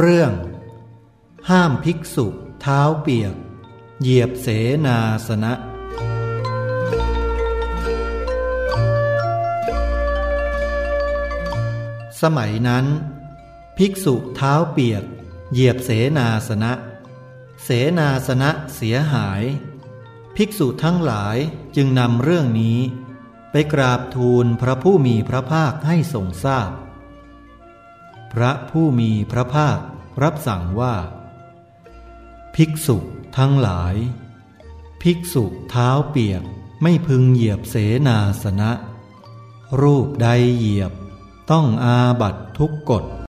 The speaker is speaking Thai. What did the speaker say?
เรื่องห้ามภิกษุเท้าเปียก เหยียบเสนาสนะ สมัยนั้น ภิกษุเท้าเปียก เหยียบเสนาสนะ เสนาสนะเสียหาย ภิกษุทั้งหลายจึงนำเรื่องนี้ ไปกราบทูลพระผู้มีพระภาคให้ทรงทราบพ พระผู้มีพระภาครับสั่งว่า ภิกษุทั้งหลาย ภิกษุเท้าเปียกไม่พึงเหยียบเสนาสนะ รูปใดเหยียบต้องอาบัตทุกกฎ